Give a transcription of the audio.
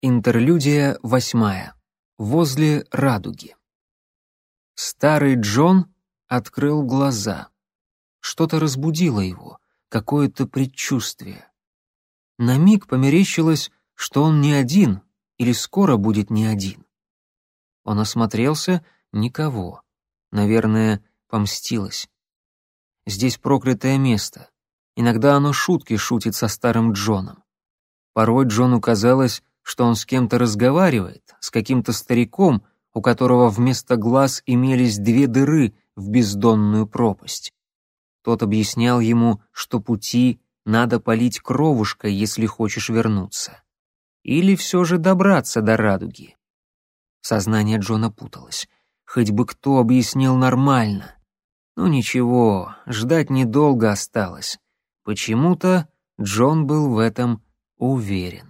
Интерлюдия восьмая. Возле радуги. Старый Джон открыл глаза. Что-то разбудило его, какое-то предчувствие. На миг померещилось, что он не один или скоро будет не один. Он осмотрелся — никого. Наверное, помстилась. Здесь проклятое место. Иногда оно шутки шутит со старым Джоном. Порой Джону казалось, что он с кем-то разговаривает, с каким-то стариком, у которого вместо глаз имелись две дыры в бездонную пропасть. Тот объяснял ему, что пути надо полить кровушкой, если хочешь вернуться. Или все же добраться до радуги. Сознание Джона путалось. Хоть бы кто объяснил нормально. Ну ничего, ждать недолго осталось. Почему-то Джон был в этом уверен.